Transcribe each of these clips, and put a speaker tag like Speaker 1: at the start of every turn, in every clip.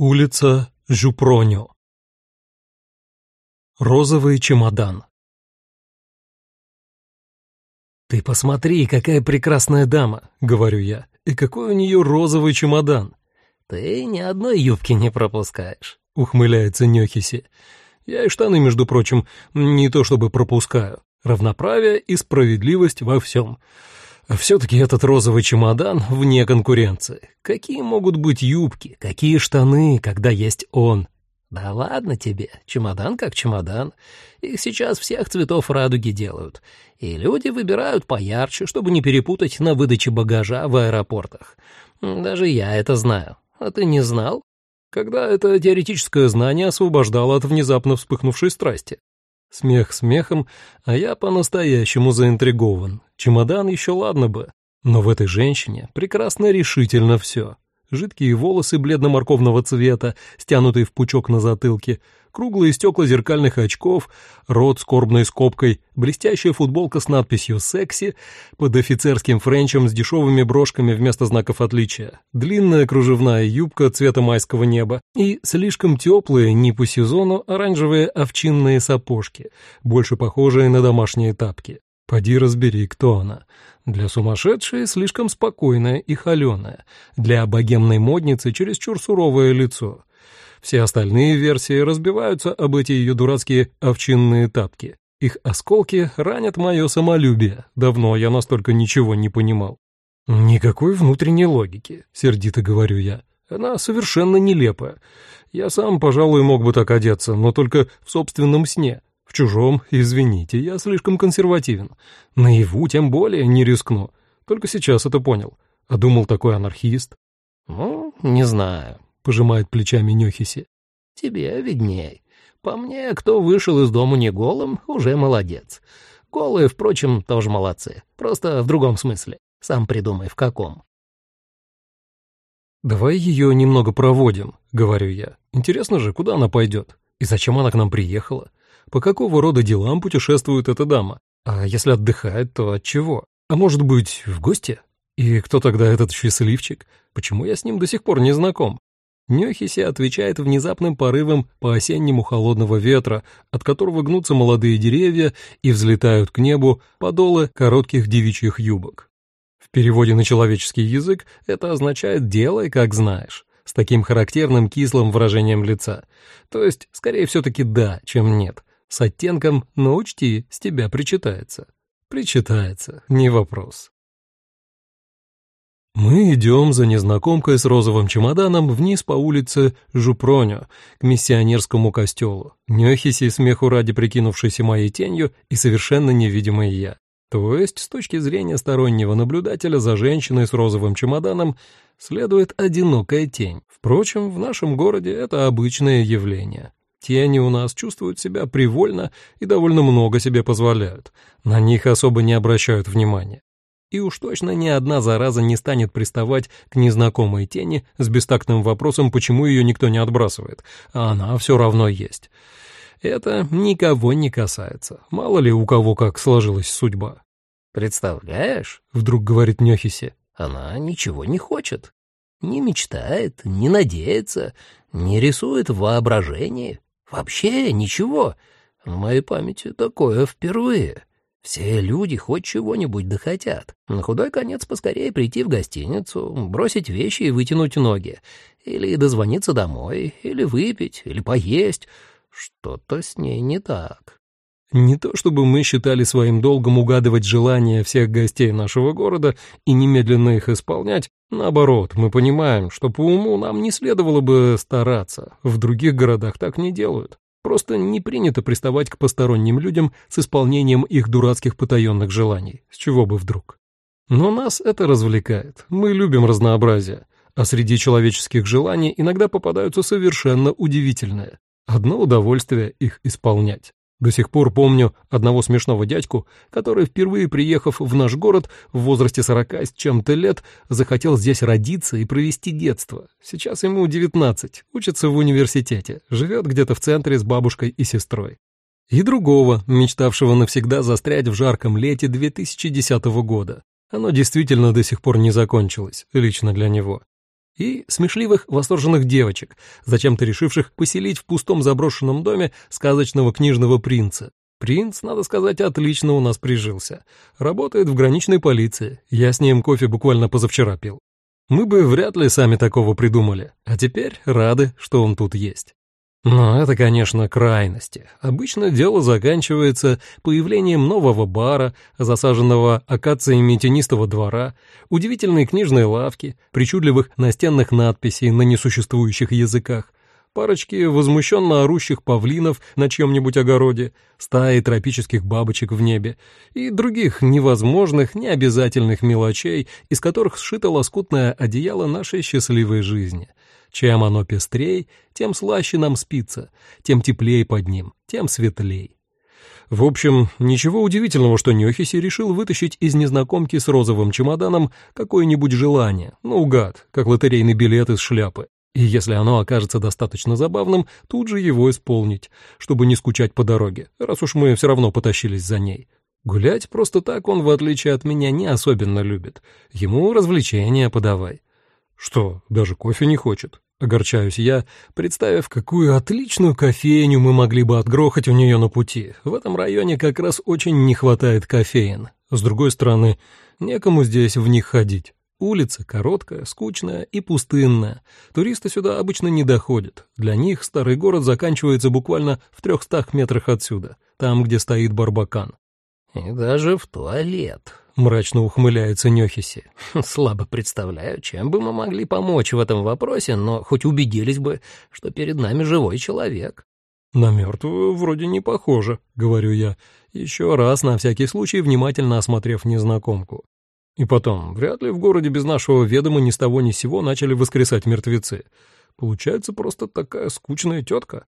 Speaker 1: Улица Жупроню. Розовый чемодан. «Ты посмотри, какая прекрасная дама», — говорю я, — «и какой у нее розовый чемодан».
Speaker 2: «Ты ни одной юбки не пропускаешь», —
Speaker 1: ухмыляется Нёхиси. «Я и штаны, между прочим, не то чтобы пропускаю. Равноправие и справедливость во всем. А все-таки этот розовый чемодан вне конкуренции. Какие могут быть юбки, какие штаны, когда есть он?
Speaker 2: Да ладно тебе, чемодан как чемодан. Их сейчас всех цветов радуги делают. И люди выбирают поярче, чтобы не перепутать на выдаче багажа в аэропортах. Даже я это знаю. А ты не знал?
Speaker 1: Когда это теоретическое знание освобождало от внезапно вспыхнувшей страсти. Смех смехом, а я по-настоящему заинтригован. Чемодан еще ладно бы, но в этой женщине прекрасно решительно все. Жидкие волосы бледно-морковного цвета, стянутые в пучок на затылке, круглые стекла зеркальных очков, рот с скорбной скобкой, блестящая футболка с надписью «Секси» под офицерским френчем с дешевыми брошками вместо знаков отличия, длинная кружевная юбка цвета майского неба и слишком теплые, не по сезону, оранжевые овчинные сапожки, больше похожие на домашние тапки. Поди разбери, кто она. Для сумасшедшей слишком спокойная и холеная, для богемной модницы чересчур суровое лицо. Все остальные версии разбиваются об эти ее дурацкие овчинные тапки. Их осколки ранят мое самолюбие. Давно я настолько ничего не понимал. «Никакой внутренней логики», — сердито говорю я. «Она совершенно нелепая. Я сам, пожалуй, мог бы так одеться, но только в собственном сне. В чужом, извините, я слишком консервативен. Наяву тем более не рискну. Только сейчас это понял. А думал такой анархист».
Speaker 2: «Ну, не знаю»,
Speaker 1: пожимает плечами Нюхиси.
Speaker 2: Тебе видней. По мне, кто вышел из дома не голым, уже молодец. Голые, впрочем, тоже молодцы. Просто в другом смысле. Сам придумай, в каком.
Speaker 1: «Давай ее немного проводим», — говорю я. «Интересно же, куда она пойдет? И зачем она к нам приехала? По какого рода делам путешествует эта дама? А если отдыхает, то от чего? А может быть, в гости? И кто тогда этот счастливчик? Почему я с ним до сих пор не знаком? Нёхиси отвечает внезапным порывом по-осеннему холодного ветра, от которого гнутся молодые деревья и взлетают к небу подолы коротких девичьих юбок. В переводе на человеческий язык это означает «делай, как знаешь», с таким характерным кислым выражением лица. То есть, скорее все-таки «да», чем «нет», с оттенком «но учти, с тебя причитается». Причитается, не вопрос. Мы идем за незнакомкой с розовым чемоданом вниз по улице Жупроню к миссионерскому костелу, Нехиси смеху ради прикинувшейся моей тенью и совершенно невидимой я. То есть, с точки зрения стороннего наблюдателя за женщиной с розовым чемоданом, следует одинокая тень. Впрочем, в нашем городе это обычное явление. Тени у нас чувствуют себя привольно и довольно много себе позволяют. На них особо не обращают внимания. И уж точно ни одна зараза не станет приставать к незнакомой тени с бестактным вопросом, почему ее никто не отбрасывает, а она все равно есть. Это никого не касается. Мало ли у кого как сложилась судьба.
Speaker 2: «Представляешь?»
Speaker 1: — вдруг говорит Нехиси.
Speaker 2: «Она ничего не хочет. Не мечтает, не надеется, не рисует воображение. Вообще ничего. В моей памяти такое впервые». Все люди хоть чего-нибудь дохотят. На худой конец поскорее прийти в гостиницу, бросить вещи и вытянуть ноги. Или дозвониться домой, или выпить, или поесть. Что-то с ней не так.
Speaker 1: Не то чтобы мы считали своим долгом угадывать желания всех гостей нашего города и немедленно их исполнять. Наоборот, мы понимаем, что по уму нам не следовало бы стараться. В других городах так не делают. Просто не принято приставать к посторонним людям с исполнением их дурацких потаенных желаний. С чего бы вдруг? Но нас это развлекает. Мы любим разнообразие. А среди человеческих желаний иногда попадаются совершенно удивительные. Одно удовольствие их исполнять. До сих пор помню одного смешного дядьку, который, впервые приехав в наш город в возрасте сорока с чем-то лет, захотел здесь родиться и провести детство. Сейчас ему девятнадцать, учится в университете, живет где-то в центре с бабушкой и сестрой. И другого, мечтавшего навсегда застрять в жарком лете 2010 года. Оно действительно до сих пор не закончилось, лично для него. И смешливых восторженных девочек, зачем-то решивших поселить в пустом заброшенном доме сказочного книжного принца. Принц, надо сказать, отлично у нас прижился. Работает в граничной полиции. Я с ним кофе буквально позавчера пил. Мы бы вряд ли сами такого придумали, а теперь рады, что он тут есть. Но это, конечно, крайности. Обычно дело заканчивается появлением нового бара, засаженного акациями тенистого двора, удивительной книжной лавки, причудливых настенных надписей на несуществующих языках, парочки возмущенно орущих павлинов на чьем-нибудь огороде, стаи тропических бабочек в небе и других невозможных, необязательных мелочей, из которых сшито лоскутное одеяло нашей счастливой жизни — чем оно пестрей, тем слаще нам спится, тем теплее под ним, тем светлей. В общем, ничего удивительного, что Нёхиси решил вытащить из незнакомки с розовым чемоданом какое-нибудь желание, наугад, как лотерейный билет из шляпы. И если оно окажется достаточно забавным, тут же его исполнить, чтобы не скучать по дороге, раз уж мы все равно потащились за ней. Гулять просто так он, в отличие от меня, не особенно любит. Ему развлечения подавай. Что, даже кофе не хочет? Огорчаюсь я, представив, какую отличную кофейню мы могли бы отгрохать у нее на пути. В этом районе как раз очень не хватает кофеин. С другой стороны, некому здесь в них ходить. Улица короткая, скучная и пустынная. Туристы сюда обычно не доходят. Для них старый город заканчивается буквально в трехстах метрах отсюда, там, где стоит Барбакан.
Speaker 2: И даже в туалет,
Speaker 1: мрачно ухмыляется Нёхиси.
Speaker 2: Слабо представляю, чем бы мы могли помочь в этом вопросе, но хоть убедились бы, что перед нами живой человек.
Speaker 1: На мертвую вроде не похоже, говорю я, еще раз на всякий случай внимательно осмотрев незнакомку. И потом, вряд ли в городе без нашего ведома ни с того ни с сего начали воскресать мертвецы. Получается просто такая скучная тетка.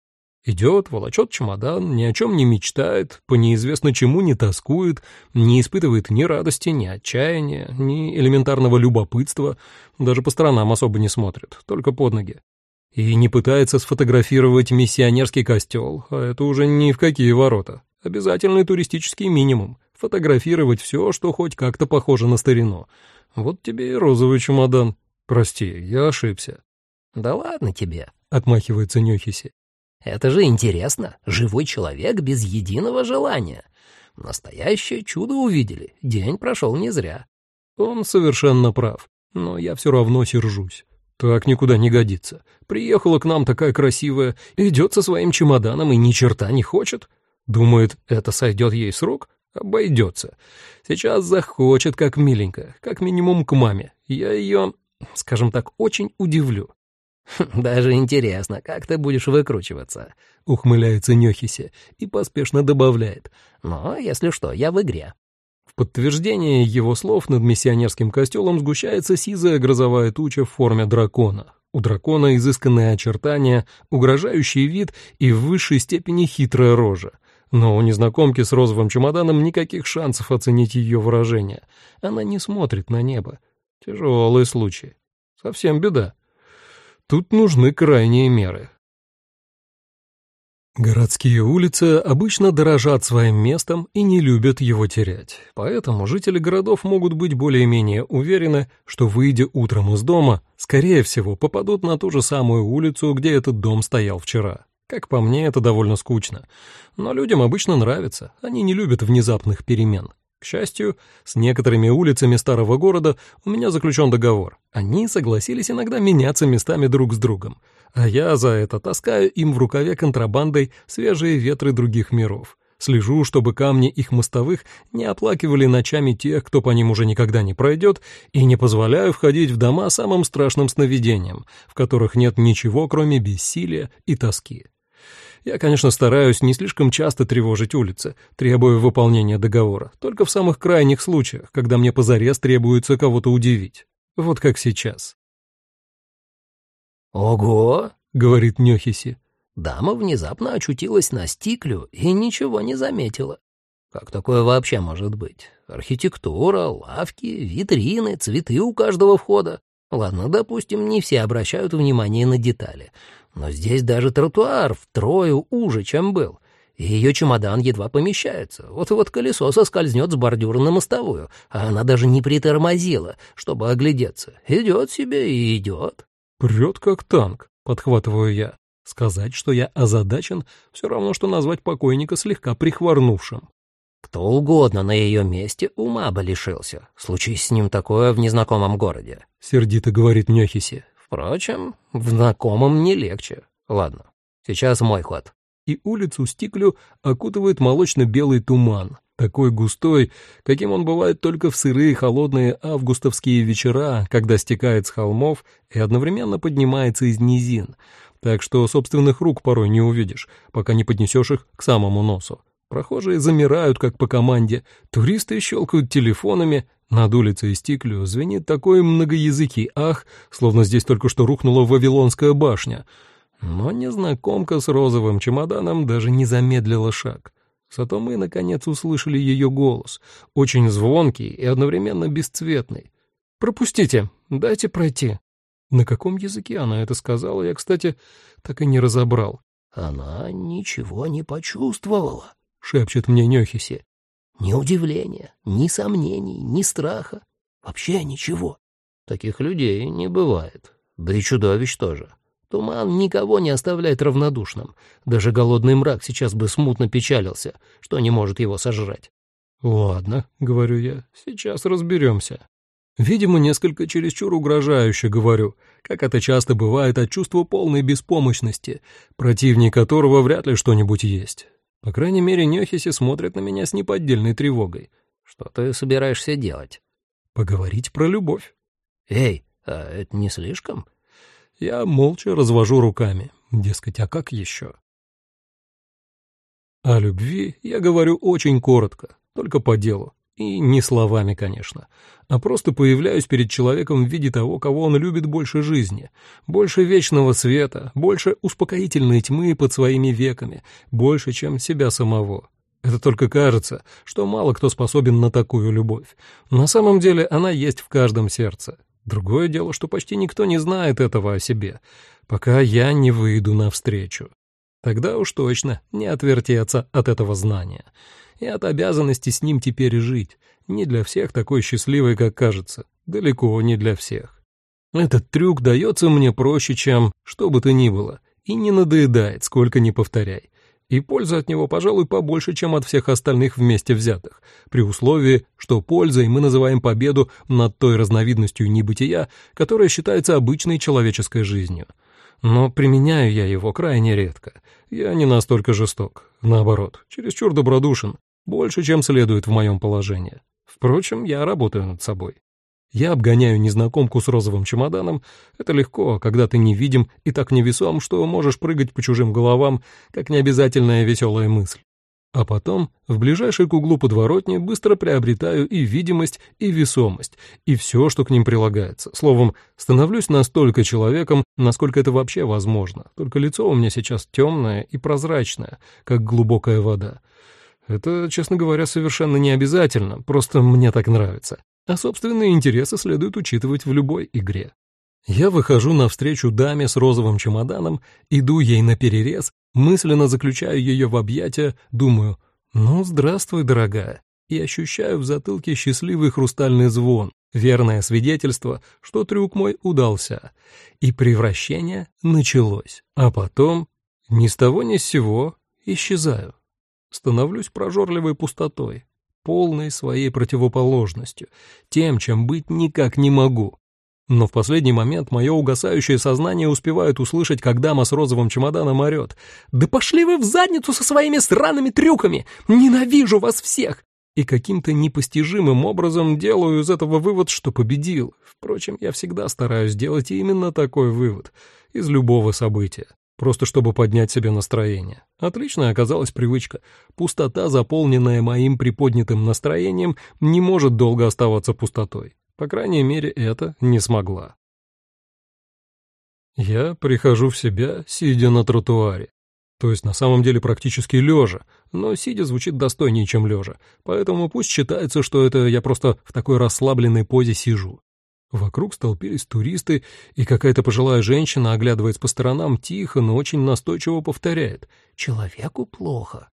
Speaker 1: Идет, волочет чемодан, ни о чем не мечтает, по неизвестно чему не тоскует, не испытывает ни радости, ни отчаяния, ни элементарного любопытства, даже по сторонам особо не смотрит, только под ноги. И не пытается сфотографировать миссионерский костел, а это уже ни в какие ворота. Обязательный туристический минимум — фотографировать все, что хоть как-то похоже на старину. Вот тебе и розовый чемодан. Прости, я ошибся.
Speaker 2: «Да ладно тебе», —
Speaker 1: отмахивается Нёхиси.
Speaker 2: Это же интересно. Живой человек без единого желания. Настоящее чудо увидели. День прошел не зря.
Speaker 1: Он совершенно прав. Но я все равно сержусь. Так никуда не годится. Приехала к нам такая красивая, идет со своим чемоданом и ни черта не хочет. Думает, это сойдет ей с рук? Обойдется. Сейчас захочет, как миленькая, как минимум к маме. Я ее, скажем так, очень удивлю.
Speaker 2: «Даже интересно, как ты будешь выкручиваться?»
Speaker 1: — ухмыляется Нёхиси и поспешно добавляет.
Speaker 2: «Но, если что, я в игре».
Speaker 1: В подтверждение его слов над миссионерским костелом сгущается сизая грозовая туча в форме дракона. У дракона изысканные очертания, угрожающий вид и в высшей степени хитрая рожа. Но у незнакомки с розовым чемоданом никаких шансов оценить ее выражение. Она не смотрит на небо. Тяжелый случай. Совсем беда. Тут нужны крайние меры. Городские улицы обычно дорожат своим местом и не любят его терять. Поэтому жители городов могут быть более-менее уверены, что, выйдя утром из дома, скорее всего, попадут на ту же самую улицу, где этот дом стоял вчера. Как по мне, это довольно скучно. Но людям обычно нравится, они не любят внезапных перемен. К счастью, с некоторыми улицами старого города у меня заключен договор. Они согласились иногда меняться местами друг с другом, а я за это таскаю им в рукаве контрабандой свежие ветры других миров. Слежу, чтобы камни их мостовых не оплакивали ночами тех, кто по ним уже никогда не пройдет, и не позволяю входить в дома самым страшным сновидением, в которых нет ничего, кроме бессилия и тоски. Я, конечно, стараюсь не слишком часто тревожить улицы, требуя выполнения договора, только в самых крайних случаях, когда мне позарез требуется кого-то удивить. Вот как сейчас.
Speaker 2: «Ого!»
Speaker 1: — говорит Нёхиси.
Speaker 2: Дама внезапно очутилась на стиклю и ничего не заметила. Как такое вообще может быть? Архитектура, лавки, витрины, цветы у каждого входа. Ладно, допустим, не все обращают внимание на детали. Но здесь даже тротуар втрое уже, чем был. И ее чемодан едва помещается. Вот-вот колесо соскользнет с бордюра на мостовую, а она даже не притормозила, чтобы оглядеться. Идет себе и идет.
Speaker 1: «Прет как танк», — подхватываю я. Сказать, что я озадачен, все равно, что назвать покойника слегка прихворнувшим.
Speaker 2: Кто угодно на ее месте ума бы лишился. Случись с ним такое в незнакомом городе.
Speaker 1: Сердито говорит Нехиси.
Speaker 2: Впрочем, в знакомом не легче. Ладно, сейчас мой ход.
Speaker 1: И улицу Стиклю окутывает молочно-белый туман, такой густой, каким он бывает только в сырые холодные августовские вечера, когда стекает с холмов и одновременно поднимается из низин, так что собственных рук порой не увидишь, пока не поднесешь их к самому носу. Прохожие замирают, как по команде, туристы щелкают телефонами, над улицей Стиклю звенит такой многоязыкий ах, словно здесь только что рухнула Вавилонская башня. Но незнакомка с розовым чемоданом даже не замедлила шаг. Зато мы, наконец, услышали ее голос, очень звонкий и одновременно бесцветный. «Пропустите, дайте пройти». На каком языке она это сказала, я, кстати, так и не разобрал.
Speaker 2: «Она ничего не почувствовала», —
Speaker 1: шепчет мне Нехиси.
Speaker 2: «Ни удивления, ни сомнений, ни страха. Вообще ничего. Таких людей не бывает. Да и чудовищ тоже. Туман никого не оставляет равнодушным. Даже голодный мрак сейчас бы смутно печалился, что не может его сожрать.
Speaker 1: «Ладно», — говорю я, — «сейчас разберемся». Видимо, несколько чересчур угрожающе говорю, как это часто бывает от чувства полной беспомощности, противник которого вряд ли что-нибудь есть. По крайней мере, Нехиси смотрит на меня с неподдельной тревогой.
Speaker 2: «Что ты собираешься делать?»
Speaker 1: «Поговорить про любовь».
Speaker 2: «Эй, а это не слишком?»
Speaker 1: Я молча развожу руками, дескать, а как еще? О любви я говорю очень коротко, только по делу. И не словами, конечно, а просто появляюсь перед человеком в виде того, кого он любит больше жизни, больше вечного света, больше успокоительной тьмы под своими веками, больше, чем себя самого. Это только кажется, что мало кто способен на такую любовь. На самом деле она есть в каждом сердце, Другое дело, что почти никто не знает этого о себе, пока я не выйду навстречу. Тогда уж точно не отвертеться от этого знания и от обязанности с ним теперь жить. Не для всех такой счастливый, как кажется, далеко не для всех. Этот трюк дается мне проще, чем что бы то ни было, и не надоедает, сколько ни повторяй и польза от него, пожалуй, побольше, чем от всех остальных вместе взятых, при условии, что пользой мы называем победу над той разновидностью небытия, которая считается обычной человеческой жизнью. Но применяю я его крайне редко. Я не настолько жесток, наоборот, чересчур добродушен, больше, чем следует в моем положении. Впрочем, я работаю над собой. Я обгоняю незнакомку с розовым чемоданом. Это легко, когда ты невидим и так невесом, что можешь прыгать по чужим головам, как необязательная веселая мысль. А потом в ближайшей к углу подворотни быстро приобретаю и видимость, и весомость, и все, что к ним прилагается. Словом, становлюсь настолько человеком, насколько это вообще возможно. Только лицо у меня сейчас темное и прозрачное, как глубокая вода. Это, честно говоря, совершенно не обязательно, просто мне так нравится а собственные интересы следует учитывать в любой игре. Я выхожу навстречу даме с розовым чемоданом, иду ей на перерез, мысленно заключаю ее в объятия, думаю «Ну, здравствуй, дорогая», и ощущаю в затылке счастливый хрустальный звон, верное свидетельство, что трюк мой удался. И превращение началось. А потом, ни с того ни с сего, исчезаю. Становлюсь прожорливой пустотой, полной своей противоположностью, тем, чем быть никак не могу. Но в последний момент мое угасающее сознание успевает услышать, как дама с розовым чемоданом орет. «Да пошли вы в задницу со своими сраными трюками! Ненавижу вас всех!» И каким-то непостижимым образом делаю из этого вывод, что победил. Впрочем, я всегда стараюсь делать именно такой вывод из любого события просто чтобы поднять себе настроение. Отличная оказалась привычка. Пустота, заполненная моим приподнятым настроением, не может долго оставаться пустотой. По крайней мере, это не смогла. Я прихожу в себя, сидя на тротуаре. То есть на самом деле практически лежа, но сидя звучит достойнее, чем лежа, поэтому пусть считается, что это я просто в такой расслабленной позе сижу. Вокруг столпились туристы, и какая-то пожилая женщина, оглядываясь по сторонам, тихо, но очень настойчиво повторяет «Человеку плохо».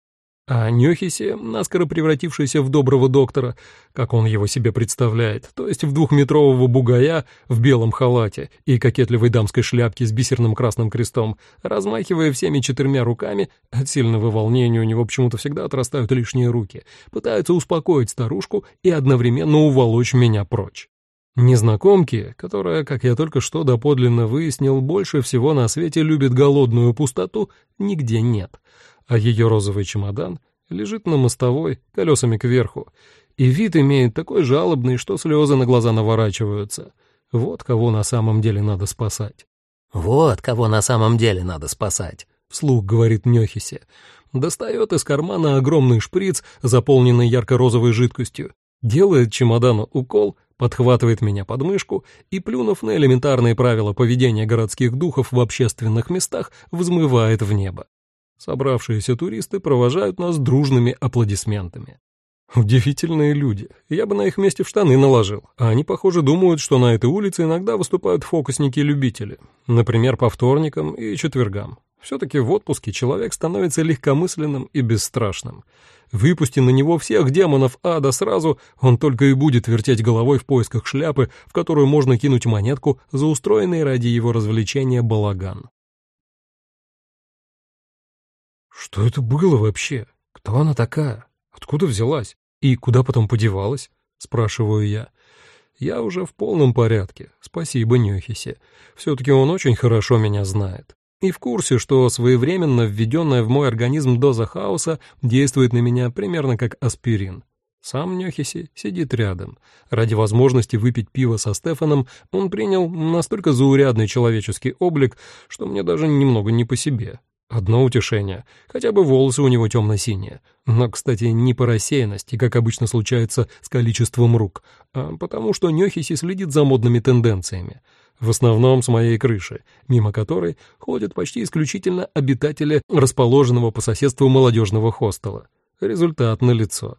Speaker 1: А Нёхисе, наскоро превратившийся в доброго доктора, как он его себе представляет, то есть в двухметрового бугая в белом халате и кокетливой дамской шляпке с бисерным красным крестом, размахивая всеми четырьмя руками, от сильного волнения у него почему-то всегда отрастают лишние руки, пытается успокоить старушку и одновременно уволочь меня прочь. Незнакомки, которая, как я только что доподлинно выяснил, больше всего на свете любит голодную пустоту, нигде нет — а ее розовый чемодан лежит на мостовой, колесами кверху, и вид имеет такой жалобный, что слезы на глаза наворачиваются. Вот кого на самом деле надо спасать.
Speaker 2: «Вот кого на самом деле надо спасать», —
Speaker 1: вслух говорит Нёхисе. Достает из кармана огромный шприц, заполненный ярко-розовой жидкостью, делает чемодану укол, подхватывает меня под мышку и, плюнув на элементарные правила поведения городских духов в общественных местах, взмывает в небо. Собравшиеся туристы провожают нас дружными аплодисментами. Удивительные люди. Я бы на их месте в штаны наложил. А они, похоже, думают, что на этой улице иногда выступают фокусники-любители. Например, по вторникам и четвергам. Все-таки в отпуске человек становится легкомысленным и бесстрашным. Выпусти на него всех демонов ада сразу, он только и будет вертеть головой в поисках шляпы, в которую можно кинуть монетку за устроенный ради его развлечения балаган. Что это было вообще? Кто она такая? Откуда взялась? И куда потом подевалась? Спрашиваю я. Я уже в полном порядке. Спасибо, Нюхисе. Все-таки он очень хорошо меня знает. И в курсе, что своевременно введенная в мой организм доза хаоса действует на меня примерно как аспирин. Сам Нёхиси сидит рядом. Ради возможности выпить пиво со Стефаном он принял настолько заурядный человеческий облик, что мне даже немного не по себе. Одно утешение. Хотя бы волосы у него темно-синие. Но, кстати, не по рассеянности, как обычно случается с количеством рук, а потому что Нёхиси следит за модными тенденциями. В основном с моей крыши, мимо которой ходят почти исключительно обитатели расположенного по соседству молодежного хостела. Результат налицо.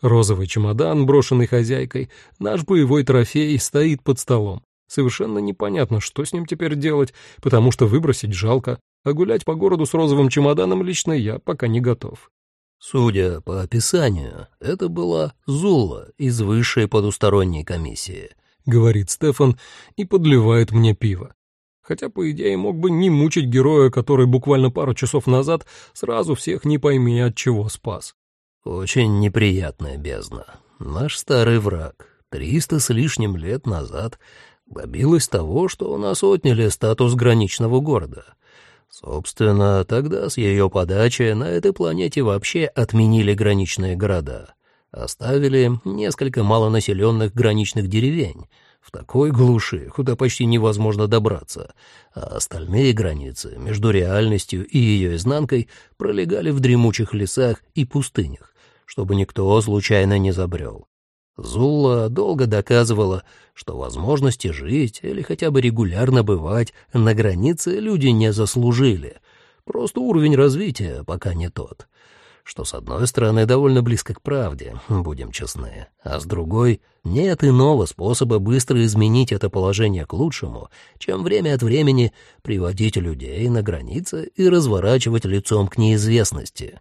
Speaker 1: Розовый чемодан, брошенный хозяйкой, наш боевой трофей, стоит под столом. Совершенно непонятно, что с ним теперь делать, потому что выбросить жалко, а гулять по городу с розовым чемоданом лично я пока не готов.
Speaker 2: Судя по описанию, это была Зула из высшей потусторонней комиссии, —
Speaker 1: говорит Стефан и подливает мне пиво. Хотя, по идее, мог бы не мучить героя, который буквально пару часов назад сразу всех не пойми от чего спас.
Speaker 2: Очень неприятная бездна. Наш старый враг. Триста с лишним лет назад добилась того, что у нас отняли статус граничного города — Собственно, тогда с ее подачи на этой планете вообще отменили граничные города. Оставили несколько малонаселенных граничных деревень в такой глуши, куда почти невозможно добраться, а остальные границы между реальностью и ее изнанкой пролегали в дремучих лесах и пустынях, чтобы никто случайно не забрел. Зула долго доказывала, что возможности жить или хотя бы регулярно бывать на границе люди не заслужили. Просто уровень развития пока не тот. Что, с одной стороны, довольно близко к правде, будем честны, а с другой, нет иного способа быстро изменить это положение к лучшему, чем время от времени приводить людей на границе и разворачивать лицом к неизвестности.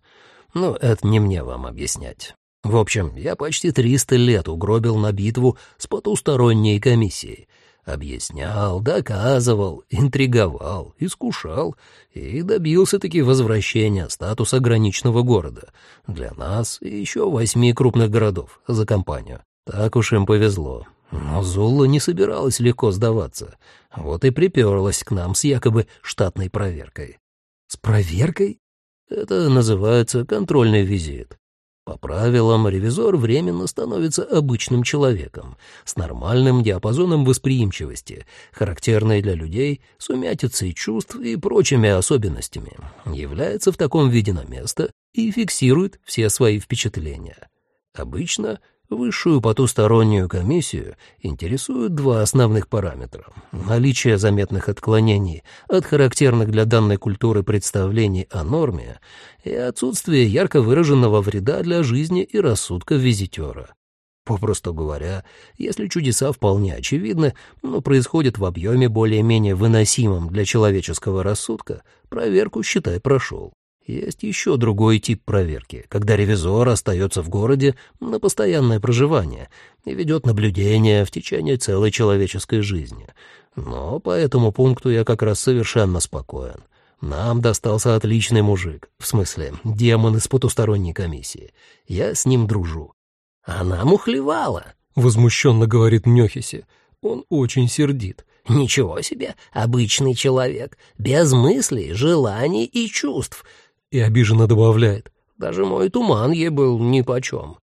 Speaker 2: Ну, это не мне вам объяснять. В общем, я почти триста лет угробил на битву с потусторонней комиссией. Объяснял, доказывал, интриговал, искушал и добился-таки возвращения статуса граничного города для нас и еще восьми крупных городов за компанию. Так уж им повезло. Но Зулла не собиралась легко сдаваться, вот и приперлась к нам с якобы штатной проверкой.
Speaker 1: С проверкой?
Speaker 2: Это называется контрольный визит. По правилам, ревизор временно становится обычным человеком с нормальным диапазоном восприимчивости, характерной для людей с умятицей чувств и прочими особенностями, является в таком виде на место и фиксирует все свои впечатления. Обычно Высшую потустороннюю комиссию интересуют два основных параметра — наличие заметных отклонений от характерных для данной культуры представлений о норме и отсутствие ярко выраженного вреда для жизни и рассудка визитера. Попросту говоря, если чудеса вполне очевидны, но происходят в объеме более-менее выносимом для человеческого рассудка, проверку, считай, прошел. Есть еще другой тип проверки, когда ревизор остается в городе на постоянное проживание и ведет наблюдение в течение целой человеческой жизни. Но по этому пункту я как раз совершенно спокоен. Нам достался отличный мужик, в смысле, демон из потусторонней комиссии. Я с ним дружу. Она мухлевала, —
Speaker 1: возмущенно говорит Нехиси. Он очень сердит.
Speaker 2: Ничего себе, обычный человек, без мыслей, желаний и чувств.
Speaker 1: И обиженно добавляет.
Speaker 2: Даже мой туман ей был нипочем.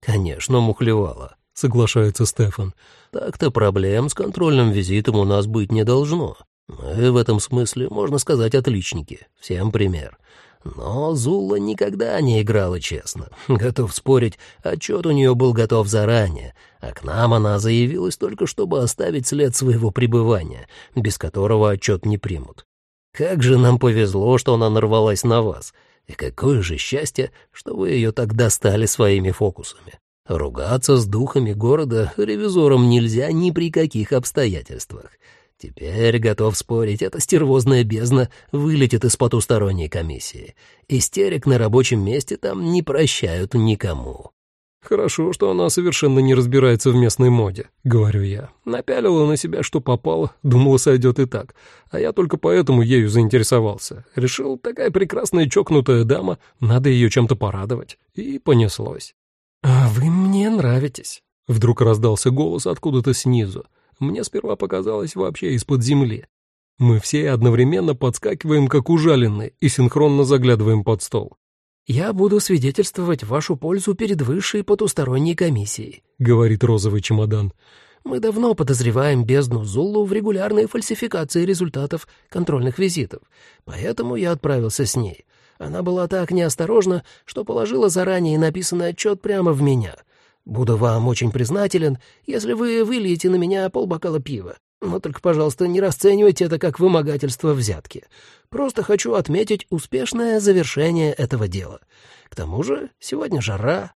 Speaker 2: Конечно, мухлевала, соглашается Стефан. Так-то проблем с контрольным визитом у нас быть не должно. Мы в этом смысле, можно сказать, отличники. Всем пример. Но Зула никогда не играла честно. Готов спорить, отчет у нее был готов заранее, а к нам она заявилась только, чтобы оставить след своего пребывания, без которого отчет не примут. Как же нам повезло, что она нарвалась на вас. И какое же счастье, что вы ее так достали своими фокусами. Ругаться с духами города ревизорам нельзя ни при каких обстоятельствах. Теперь, готов спорить, эта стервозная бездна вылетит из потусторонней комиссии. Истерик на рабочем месте там не прощают никому.
Speaker 1: «Хорошо, что она совершенно не разбирается в местной моде», — говорю я. Напялила на себя, что попало, думала, сойдет и так. А я только поэтому ею заинтересовался. Решил, такая прекрасная чокнутая дама, надо ее чем-то порадовать. И понеслось. «А вы мне нравитесь», — вдруг раздался голос откуда-то снизу. Мне сперва показалось вообще из-под земли. Мы все одновременно подскакиваем, как ужаленные, и синхронно заглядываем под стол.
Speaker 3: «Я буду свидетельствовать в вашу пользу перед высшей потусторонней комиссией», —
Speaker 1: говорит розовый чемодан.
Speaker 3: «Мы давно подозреваем бездну Зулу в регулярной фальсификации результатов контрольных визитов, поэтому я отправился с ней. Она была так неосторожна, что положила заранее написанный отчет прямо в меня. Буду вам очень признателен, если вы выльете на меня полбокала пива. Но только, пожалуйста, не расценивайте это как вымогательство взятки. Просто хочу отметить успешное завершение этого дела. К тому же сегодня жара,